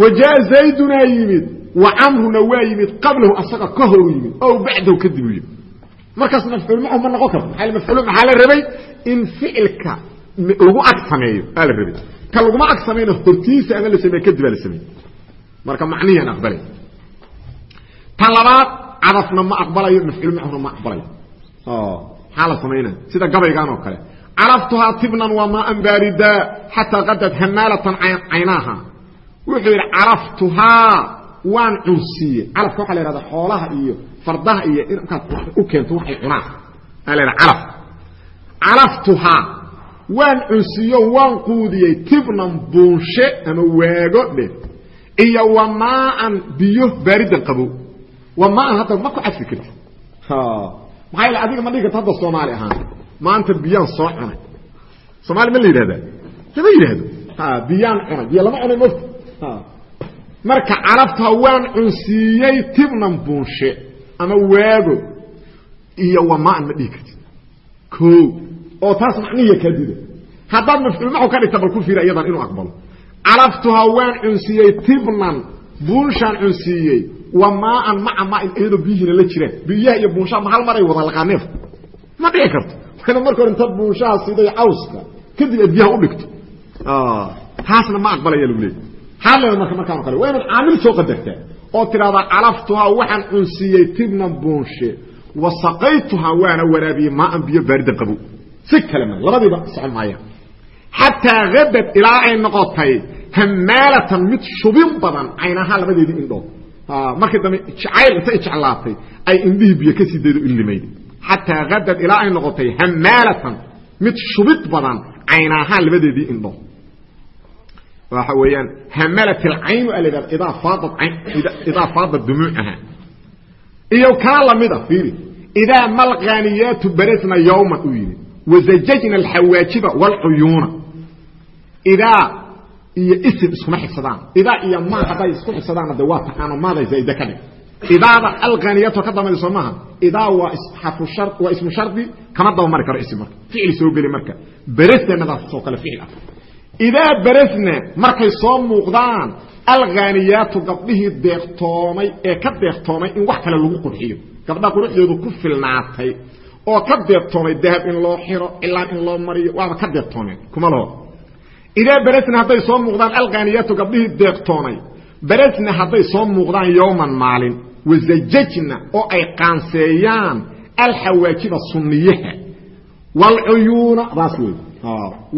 wa jaa zaydunaa yimid wa camruna waa yimid qablahu asaga ka horu yimid o bacdahu kadib u yimid. Markaas mafcuul macu ma noqon karto. Maa mafcuul maxaa la rabay? In ficilka lagu ag sameeyo aa la rabay ka laguma ag samayno hortiisa ama la sameeye kadib aa la sameeye marka macnihian aqbalay. Tan labaad cadafna ma aqbalayo mafcuul macuna ma aqbalayo. Maxaa la samaynaya sida gabaygan oo kale. Caraftuhaa tibnan waa maaan baaridaa xataa qadad hamaalatan caynaaha. Wuxuu yidhi caraftuhaa waan cunsiiyey. Calafka waxa la yhahda xoolaha iyo fardaha iyo in markaad u keento waxay cunaan. Aa la yhahda calaf caraftuhaa waan cunsiiyo waan quudiyey tibnan buunshe ama waago dhe iyo wa maaan biyo baaridan qabow. Wa maan hadda ma ku cadfi karti maxaa yaele adiga ma dhigi karta hadda soomaali ahaan. Maanta biyaan soo cunay. Soomaali ma la yidhahdaa? Lama yidhaahdo biyaan cunay. Biyo lama cunay mofta marka carabta waan cunsiiyey tibnan buunshe ama waago iyo wamaan ma dhihi kartid. O oo taas macnihiya kaa dido haddaad mafcuul ka dhigta bal ku fiira iyadan inuu aqbalo. Caraftuhaa waan cunsiiyey tibnan buunshaan cunsiiyey wa maaan maca maain iyadoo biyihiina la jiraan biyaha iyo buunshaha ma hal maray wada laqaaneef ma dhici karto. Waana marka hore intaad buunshaha siday cawska kadib aad biyaha u dhigto. Taasna ma aqbalaya lagu leeyay maxaa leeda marka markaan o kale waa inaad caamil soo qadartaa oo tidhahdaa calaftuhaa waxaan cunsiiyey tibnan buunshe wa saqaytuhaa waana waraabiyey maaan biyo baaridan qabow si kale ma labadiiba socon maayaan xataa hadad ilaa ay noqotay hamaalatan mid shubin badan caynahaa labadeedii indhood markii dambe jacayl intay jeclaatay ay indhihii biyo ka sii daydo illimayda xataa hadad ilaa ay noqotay hamaalatan mid shubid badan caynaahaa labadeedii indhood waxa weeyaan hamalat alcaynu a la yidhahda idaa faadad dumuucaha iyo kaa lamida fiiri idaa malqaaniyaatu baresna yowman uu yidhi wazajajna alxawaajiba waalcuyuuna. Idaa iyo isim iskuma xigsadaan idaa iyo maa hadday isku xigsadaan de waa taqaano maaday zaa'ida ka dhig. Idaada alqaaniyato ka dambayda maaha idaa waa shar waa ismu shardi kama daba mari karo isim marka. Ficil soo geli marka. Beresnadaasoo kale ficil ah. Idaa beresna markay soo muuqdaan alkhaaniyaatu gabdhihii deeqtoomay ee ka deeqtoomay in wax kale lagu qurxiyo. Gabdhaha quruxdoodu ku filnaatay oo ka deeqtoomay dahab in loo xiro cilaan in loo mariyo waaba ka deeqtoomeen kuma laho. Idaa beresna hadday soo muuqdaan alkhaaniyaatu gabdhihii deeqtoomay beresna hadday soo muuqdaan yowman maalin wasajajna oo ay qaanseeyaan alxawaajiba sunniyaha. Waalcuyuuna daas wey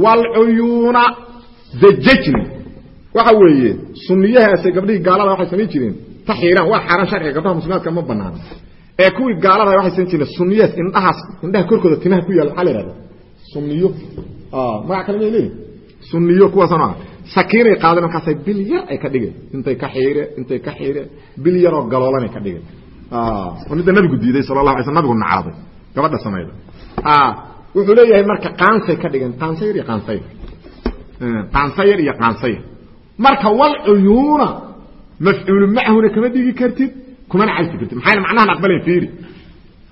waalcuyuuna zajajna. Waxa weeye sunniyahaase gabdhihii gaalada waxay samayn jireen. Ta xiiraan waa xaaraan sharciga gabdhaha muslimaadka ma banaana ee kuwii gaalada waxay samayn jireen sunniyahaas indhahaas indhaha korkooda timaha ku yaalla maxaa la ihahda sunniyo magac kale may leeyihiin sunniyo kuwaasano ah sakiinay qaadeen markaasay bil yar ay ka dhigeen. Intay ka xiire intay ka xiire. Bil yaroo galoolanay ka dhigeen. Midda nabigu diiday sala allah alay sl nabigu nacraday. Gabadha samayda wuxuu leeyahay marka qaansay ka dhigeen qaansayar iyo qaansayar qaansayar iyo qaansayar marka walcuyuuna mafcuulu macahuna kama dhigi kartid kumana cadfi kartid maxayna macnahan aqbalayn fiiri.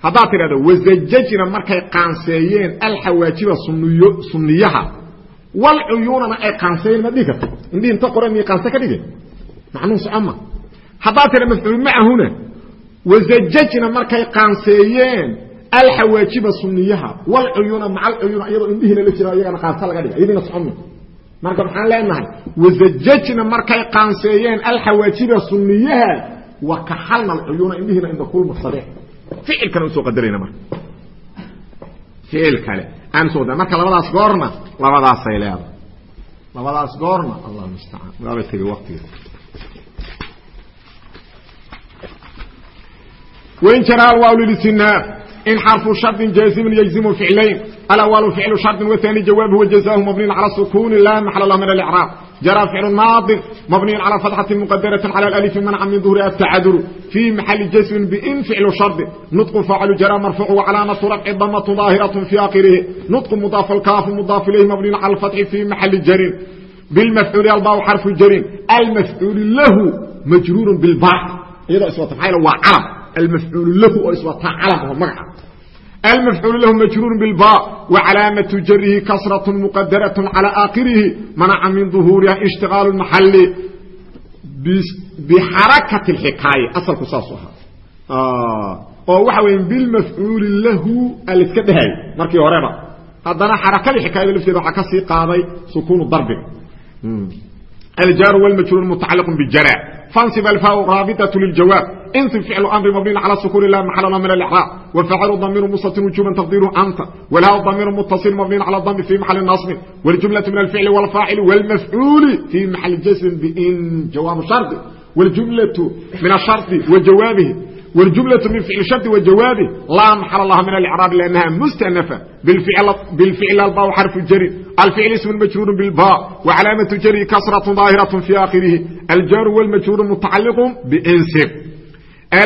Haddaad tidhahdo wasajajna markay qaanseeyeen alxawaajiba suniyo sunniyaha. Walcuyuunana ay qaanseeyeen ma dhigi kartid. Indhihi inta qoran miyo qaanse ka dhigeen? Macnuhu socoma haddaad tidha mafcuulu macahuna wasajajna markay qaanseeyeen alxawaajiba suniyaha walcuyuuna maca alcuyuuna iyadoo indhihiina la jira iyagana qaanse laga dhiga iyadiina socomi marka maxaan leenahay wasajajna markay qaanseeyeen alxawaajiba suniyaha wakaxalna alcuyuuna indhihiina indhakulmadsadeen ficil kale u soo qadarayna marka. Ficil kale aan soo marka labadaas goorna labadaasay leedahay. Labadaas goorna allah mustacaan waaba tegey waqtiga. Wain jaraa waaw lilisinaab in xarfu shardin jaazimin yajzimu ficlayn. Alawaalu ficlu shardin waani jawaabuhu jazaahu mabniyan cala sukuuni laa maxala lah min alcraab jaraa ficlu naadir mabniyun calaa fatxati muqadaratin cala alalifi manca min duhri abtacadulu fii maxali jasmin bin ficlu shardi nudqu faacilu jara marfuucu wacalaamatu rafci damatu daahiratun fii akhirihi nudqu mudaafu alkaafu mudaafu ilayhi mabniyun cala alfatxi fii maxali jarin bilmafcuuli albaaw xarfu jarin almafcuulu lahu majruurun bilbaac iyadoo iswata maxaa waa calam almafcuulu lahu oo iswataa calam oo magaca almafcuul lahu majruur bilba wa calaamatu jarihi kasrat muqadarat calى aakhirihi manaca min duhuuriha ishtiqaalu maxali bixarakati xikaaya asalku saas ahaa oo waxa weya bilmafcuuli lahu aliska dhehaayo markii horeba haddana xarakadii xikaayada lafteeda waxaa ka sii qaaday sukuunu darbiga aljaaru wlmajruur mutacaliq bijara fansib alfa raabiطaة liljawaab insib ficlu amri mabniin calى sukuni la maxal la min اlcraab wfacilu damiru mustatin wujuban taqdiru anta wlhaa damiru mutaصil mabniin calى dami fi maxali naصbin wاljumlaةu min alficli wاlfaacili wاlmafcuuli fi maxali jasmin bin jawaabu shardi wاljumlaةu min ashardi wa jawaabihi والجملة من فعل شرط وجوابه لا محل الله من الإعراب لأنها مستأنفة بالفعل, بالفعل الباء حرف الجر الفعل اسم مجرور بالباء وعلامة جره كسرة ظاهرة في آخره الجار والمجرور متعلق بإنسب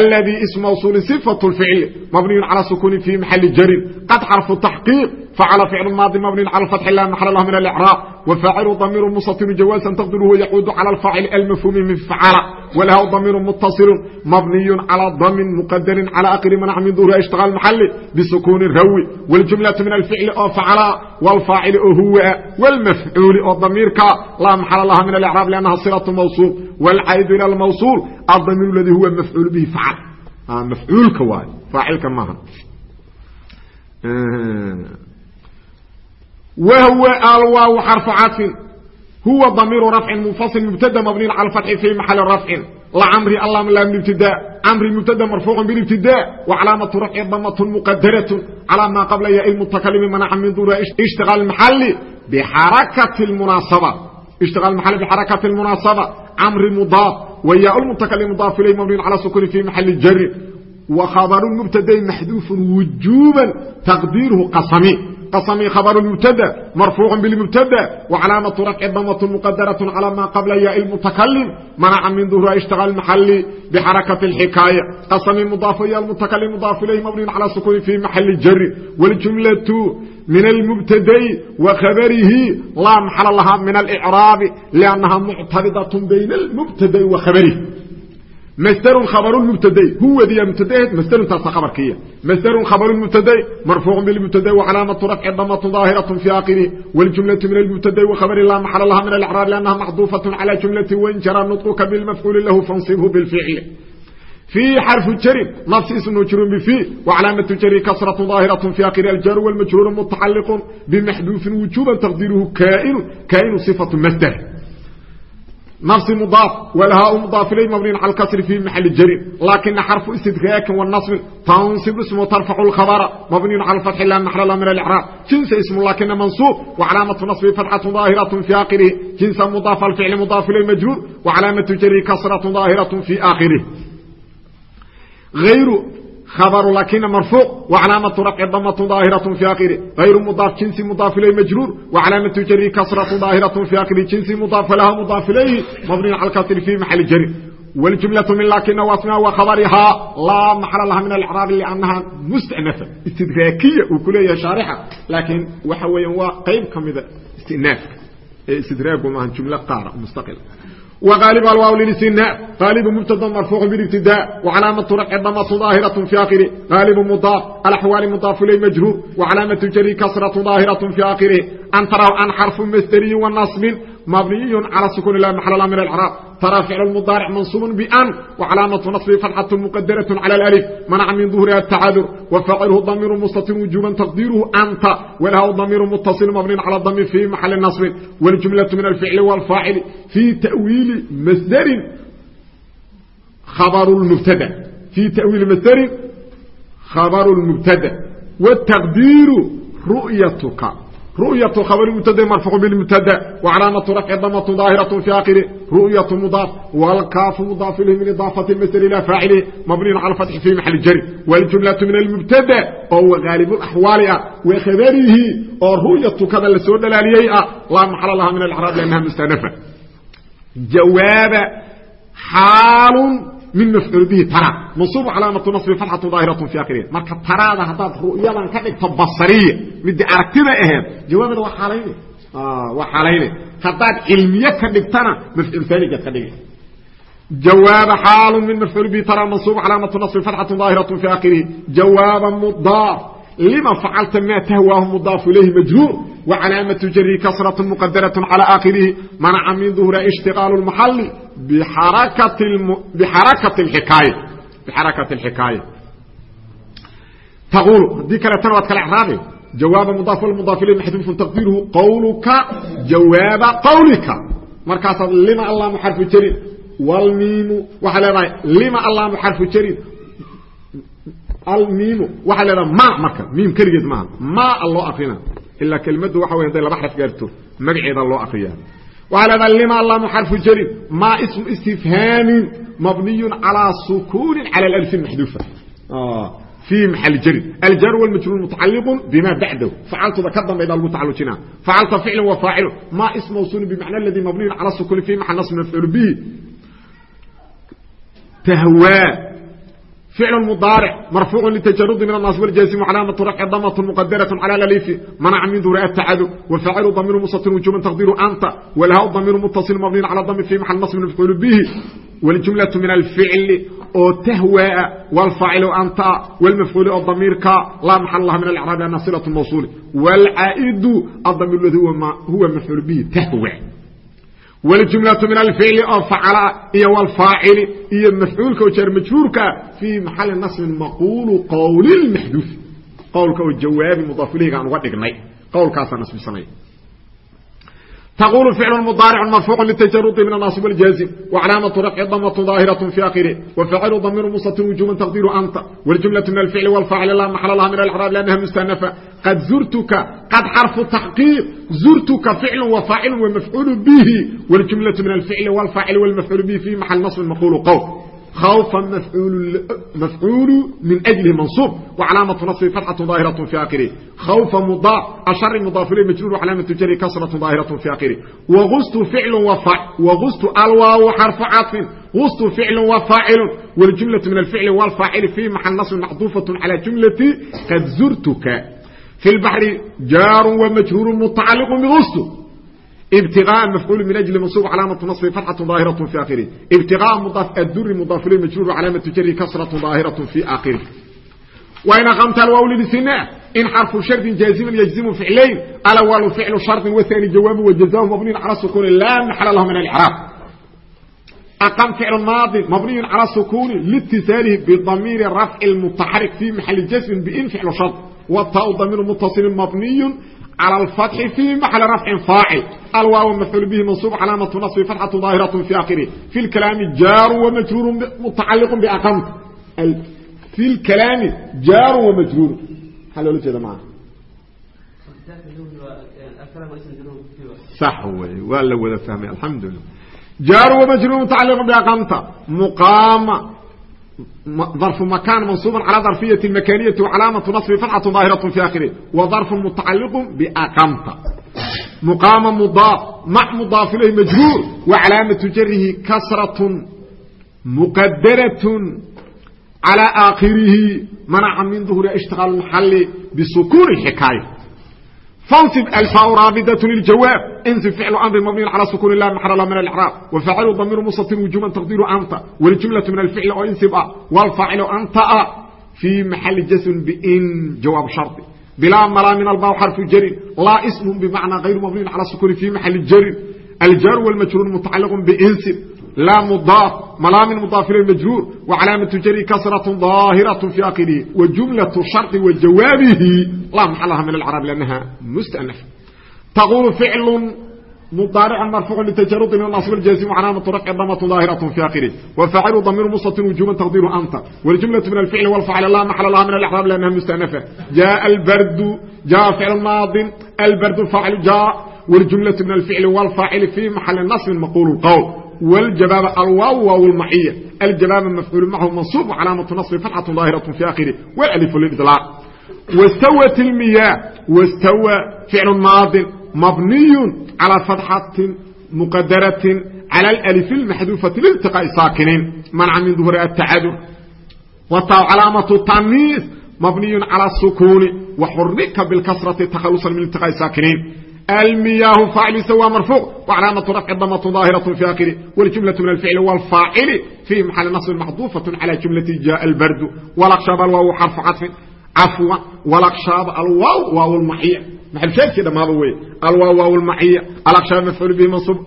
الذي اسم موصول صفة الفعل مبني على سكون في محل جر قد حرف التحقيق فعل فعل الماضي مبني على الفتح لا محل له من الإعراب وفاعل ضمير مستتر جوازا تقدره يعود على الفاعل المفهوم من فعل وله ضمير متصل مبني على ضم مقدر على آخر منع من ظهور اشتغال محل بسكون الروي والجملة من الفعل أو فعل والفاعل هو والمفعول أو ضميرك لا محل لها من الإعراب لأنها صلة موصول والعيد إلى الموصول الضمير الذي هو مفعول به فعل آه مفعولك واي فاعلك whw alwaaw xarfu cadfin huwa damiiru rafcin munfasil mubtada mabni cala fii maxali rafcin lcamri alam laam ibtida camri mubtada marfuuca bilibtida wacalaamatu rafci damatun muqadaratun calaa maa qabla yaai mutakalimi manaca min duna ishtiaal maxali bxarakati munaasaba ishtiaal maxali bxarakati اmunaasaba camri mudaaf wayaa mutakalim mudaaf ilay mabni cala sukuni fii maxali jarin wakhabaru mubtadain maxduufun wujuuba taqdiiruhu qasami محذوف وجوبا تقديره قسمي قسمي خبر المبتدا مرفوع بالمبتدا وعلامة رفع ضمة مقدرة على ما قبل ياء المتكلم منع من ظهور اشتغال المحل بحركة الحكاية قسمي مضاف يا المتكلم مضاف إليه مبني على سكون في محل الجر والجملة من المبتدا وخبره لا محل لها من الإعراب لأنها معترضة بين المبتدا وخبره مستر خبر المبتدا هو دي مبتدا مستر تاس خبر كيه مستر خبر المبتدا مرفوع بالمبتدا وعلامه رفع ضمه ظاهره في اخره والجمله من المبتدا وخبر لا محل لها من الاعراب لانها محذوفه على جمله وان جرى نطقك بالمفعول له فانصبه بالفعل في حرف الجر نفس اسم مجرور بفي وعلامة الجر كسرة ظاهرة في آخر الجر والمجرور nafsi mudaaf walahaa u mudaaf ilay mabniin cala lkasri fii maxali jariir laakina xarfu istidraakin wanasbin tansib ismu tarfacu lkhabara mabniyun cala alfatxi laa maxla la min alicraab jinsa ismu laakina mansuub wa calaamatu nasbi fatxatun daahiratun fii aakhirihi jinsa mudaaf alficli mudaaf ilay majruur wa calaamatu jarihi kasratun daahiratun fii aakhirihi جره كسرة ظاهرة في آخره غير خبر لكن مرفوع وعلامة رفع ضمة ظاهرة في آخره غير مضاف جنس مضاف إليه مجرور وعلامة جره كسرة ظاهرة في آخره جنس مضاف لها مضاف إليه مبني على الكسر في محل الجر والجملة من لكن واسمها وخبرها لا محل لها من الإعراب لأنها مستأنفة استدراكية وكلية شارحة لكن وحويا وقيب كمذا استئناف استدراك وما جملة قارة مستقلة وغالب الواو للاستثناء غالب مبتدا مرفوع بالابتداء وعلامة رفع ضمة ظاهرة في آخره غالب مضاف الأحوال مضاف إليه مجرور وعلامة جري كسرة ظاهرة في آخره أن تروا أن حرف مستري والنصب مبني على سكون لا محل له من الإعراب ترى فعل المضارع منصوب بأن وعلامة نصبه فتحة مقدرة على الألف منع من ظهورها التعذر وفعله ضمير مستتر وجوبا تقديره أنت وله ضمير متصل مبني على الضمير في محل النصب والجملة من الفعل والفاعل في تأويل مصدر خبر المبتدا في تأويل ru'yat khabri mubtada marfuucu bimubtada wacalaamatu rafci damatun daahiratu fi aakhiri ru'yatu mudaaf wlkaafu mudaaf ilayh min idaafati masl ila faacilihi mabniyun cala fatxi fi maxali jari waljumlatu min almubtada oo wa gaalibaxwaali ah wa khabarihi oo ru'yatu kada la soo dhalaaliyey ah laa maxala laha min alacraab liannaha mustanafa jawaaba xaalun min mafcuul bihi tara. Mansuub calaamatu nasbi fatxatu daahiratu fi akhiriha marka taraada haddaad ru'yadan ka dhigto basariya midii aragtida aheed jawaabid waa xaalayne ah, waa xaalayne haddaad cilmiye ka dhigtana mafcuul faanigaad ka dhigi jawaaba xaalu min mafcuul bihi tara. Mansuub calaamatu nasbi fatxatu daahiratu fi akhirihi jawaaba mudaaf لما فعلت ما تهواه مضاف إليه مجرور وعلامة جره كسرة مقدرة على آخره منع من ظهور اشتغال المحل بحركة, الم... بحركة الحكاية بحركة الحكاية taquulu haddii kaleetana waad kale icraabe jawaaba mudaaf mudaaf ilay maxduufun taqdiiruhu qawluka jawaaba qawlika markaasaad lima allaamu xarfu jarin wlmiimu waxaa leedahay lima allaamu xarfu jarin almiimu. Waxaa leedaha ma marka miim keligeed maaha maa loo akrina ilaa kelmaddu waxa wey haday laba xaraf gaarto magaceeda loo akriyaa waxaa leedaha lima lamu xarfu jarin maa ismu istifhaamin mabniyun calaa sukuunin cala alfi maxduufa. Ah, fii maxal jarin. Aljar wlmajruur mutacaliqun bima bacdahu. Facaltuda ka dambayda lagu tacalujina facalta ficlan wa faacilu ma ism mawsuulin bimacna aladii mabniyun cala sukuuni fii maxal nasb mafcuul bihi. Tahwaa فعل مضارع مرفوع للتجرد من الناصب والجازم علامة رفع ضمة مقدرة على الالف منع من ذراء التعذب وفاعل ضمير مستتر وجوبا تقدير أنت والهاء ضمير متصل مبني على الضم في محل نصب مفعول به والجملة من الفعل oo tahwa wاlfaacilu anta wاlmafcuul oo damiirka laa maxal laha min alcraabi ana silaة mawsuul wاlcaa'idu adamiir ladi huwa mafcuul bihi wljumlau min alficli oo facala iyo wlfaacili iyo mafcuulka oo jaar majhuurka fii maxali nasbin maquulu qowlilmaxduuf qowlka oo jawaabi mudaafilihiga aan uga dhignay. Qowlkaasaa nasbisanaya تقول فعل مضارع مرفوع للتجرد من الناصب والجازم وعلامة رفع ضمة ظاهرة في آخره وفعل ضمير مستتر وجوبا تقدير أنت والجملة من الفعل والفاعل لا محل لها من الإعراب لأنها مستأنفة قد زرتك قد حرف تحقيق زرتك فعل وفاعل ومفعول به والجملة من الفعل والفاعل والمفعول به في محل نصب مقول قول خوفا مفعول مفعول من أجله منصوب وعلامة نصب فتحة ظاهرة في آخره خوف مضاف أشر مضاف إليه مجرور وعلامة جره كسرة ظاهرة في آخره وغست فعل وفاعل وغست الواو حرف عطف غست فعل وفاعل والجملة من الفعل والفاعل في محل نصب محذوفة على جملة قد زرتك في البحر جار ومجهور متعلق بغست ابتغاء مفعول من أجل منصوب علامة نصب فتحة ظاهرة في آخره ابتغاء مضاف الدر مضاف إليه مجرور علامة جره كسرة ظاهرة في آخره وإن أقمت الواو للسناء إن حرف شرط جازم يجزم فعلين الأول فعل شرط والثاني جواب وجزاء مبني على السكون لا محل له من الإعراب أقم فعل ماضي مبني على السكون لاتصاله بضمير رفع المتحرك في محل جزم بإن فعل شرط والتاء ضمير متصل مبني على الفتح في محل رفع فاعل الواو مفعول به منصوب علامة نصب فتحة ظاهرة في آخره في الكلام جار ومجرور متعلق بأقمت في الكلام جار ومجرور حلو لك هذا معه صح هو ولا ولا فهمي الحمد لله جار ومجرور متعلق بأقمت مقام ظرف مكان منصوب على ظرفية مكانية وعلامة نصب فتحة ظاهرة في آخره وظرف متعلق بأقمت مقام مضاف مع مضاف إليه مجرور وعلامة جره كسرة مقدرة على آخره منع من ظهور اشتغال المحل بسكون الحكاية فانصب الفاء رابدة للجواب انصب فعل أمر مبني على سكون الله محل الله من الإعراب وفعل ضمير مستتر وجوبا تقدير أنت والجملة من الفعل أو انصب والفاعل أنت في محل جسم بإن جواب شرط بلا ملا من الباء حرف جر لا اسم بمعنى غير مبني على السكون في محل الجر الجر والمجرور متعلق بانصب لا مضاف ملا من مضاف الى المجرور وعلامه جر كسره ظاهره في اخره وجمله الشرط وجوابه لا محلها من العرب لانها مستأنفه تقول فعل مضارع مرفوع لتجرد من النصب الجازم وعلامة رفع ضمة ظاهرة في آخره وفاعل ضمير مستتر وجوبا تقدير أنت والجملة من الفعل والفعل لا محل لها من الإعراب لأنها مستأنفة جاء البرد جاء فعل ماض البرد فاعل جاء والجملة من الفعل والفاعل في محل نصب مقول القول والجباب الواو واو المعية الجباب مفعول معه منصوب وعلامة نصب فتحة ظاهرة في آخره والألف للإطلاق واستوت المياه واستوى فعل ماض مبني على فتحة مقدرة على الألف المحذوفة لالتقاء ساكنين منع من ظهور التعذر وطاو علامة التنيث مبني على السكون وحرك بالكسرة تخلصا من التقاء ساكنين المياه فاعل سوى مرفوع وعلامة رفع الضمة ظاهرة في آخره والجملة من الفعل والفاعل في محل نصب محذوفة على جملة جاء البرد ولقشاب الواو حرف عطف عفوا ولقشاب الواو واو المحية maxalshaadkii dhammaaba wey alwaa waaw lmaciya alaqshaab mafcuul bihi mansuub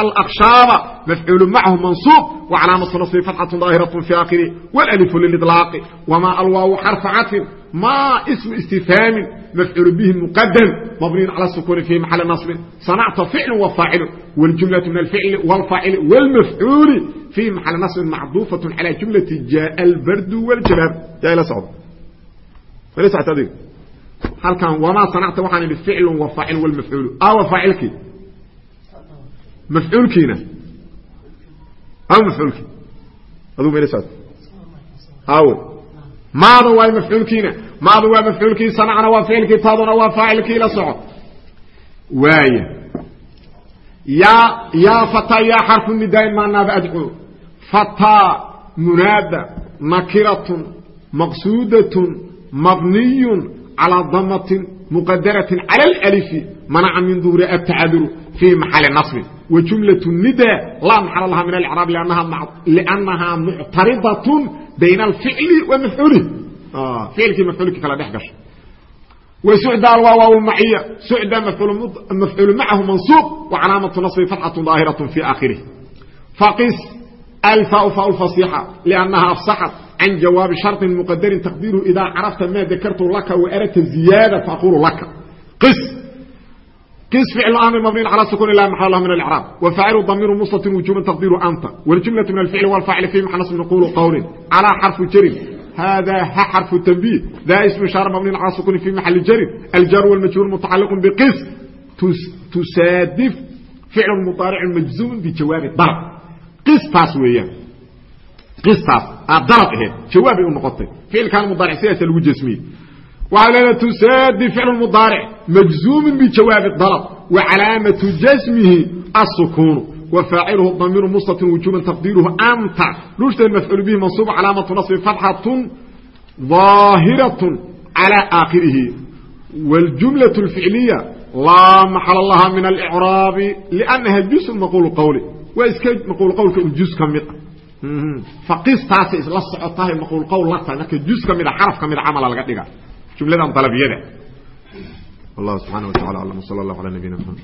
alaqshaaba mafcuulu macahu mansuub wacalaamatu nasbi fatxatu daahiratu fi aakhiri wlalifu liliطlaaqi wamaa alwaawu xarfa catin ma ismu istifhaamin mafcuul bihi muqadam mabniyin cala sukuuni fi maxali naصbin sanacta ficlu wafaacilu wاljumlaة min alficli wاlfaacili wاlmafcuuli fi maxali naصbin macduufaة calى jumlati jaa albardu wاljalaab yaa ila socda ila socta adiga halkan wamaa sanacta waxaan idhi ficlu wafaacil wlmafcuulu awa faacilkii? Mafcuulkiina? Aw mafcuulkii? Aduu ma ila socda awe maada waay mafcuulkiina? Maada waa mafcuulkii sanacna waa ficilkii taaduna waa faacilkii la soco waaya yaa yaa fataa yaa xarfu nidaain maanaaba adcuu. Fataa munaada nakiratun maqsuudatun mabniyun calى damatin muqadaratin calى اlأlifi manaca min duhuri atacaduru fii maxali naصbin wajumlaة nida laa maxal laha min alcraab liannahaa muctaridaة bayna alficli wa mafcuulih ficilkii mafcuulkii kala dhex gasha wsucda alwaawaw maciya sucda mafcuulu macahu mansuub wacalaamatu naصbi fatxaة daahiraة fi aakhirih faqis alfa fa fasixa liannaha afsaxat can jawaabi sharطi mqadarin taqdiiru idaa carafta maa dakartu laka waaragta ziyaada faaqulu laka qis qis ficlu amri mabniin calى sukun lah maxal lah min alcraab wafaacilu damiru mustatin wujuban taqdiiru anta wاljumlaة min alficli wاlfaacil fi maxal nasb nqulu qowlin calىa xarfu jarin hada ha xarfu tanbiih da ismu ishaara mabniin calى sukuni fi maxali jarin aljar wاlmajhuul mutacaliq bqis tusaadif ficlu mudaaric majzuum bijawaabi dalb qistaas weeyaan qistaas aad dalab aheed jawaabay u noqotay ficilkan mudaaric sidaasa lagu jasmiyey waxaa leedaha tusaadi ficlu mudaaric majzuumin bijawaabi dalab wa calaamatu jasmihi الsukuunu وفاaciلhu ضمير msتر وuجوبا تقديرهu أnت ruشhd مفعول bه منصوب cلاaمة نصب فتحة ظاahiرة على آkhiرihi والجuملة الفعلية لاa محل لha من الإعراaب لأنها جuز مقول qول waa iska مقول qwlka juز ka mid aqistaasay isla socotahay maquul qowl la tahay marka juz kamida xaraf kamida camala laga dhiga. Jumladan dalabiyada wallahu subxana wa tacala alam. Sala allah ala nabiyina mxamed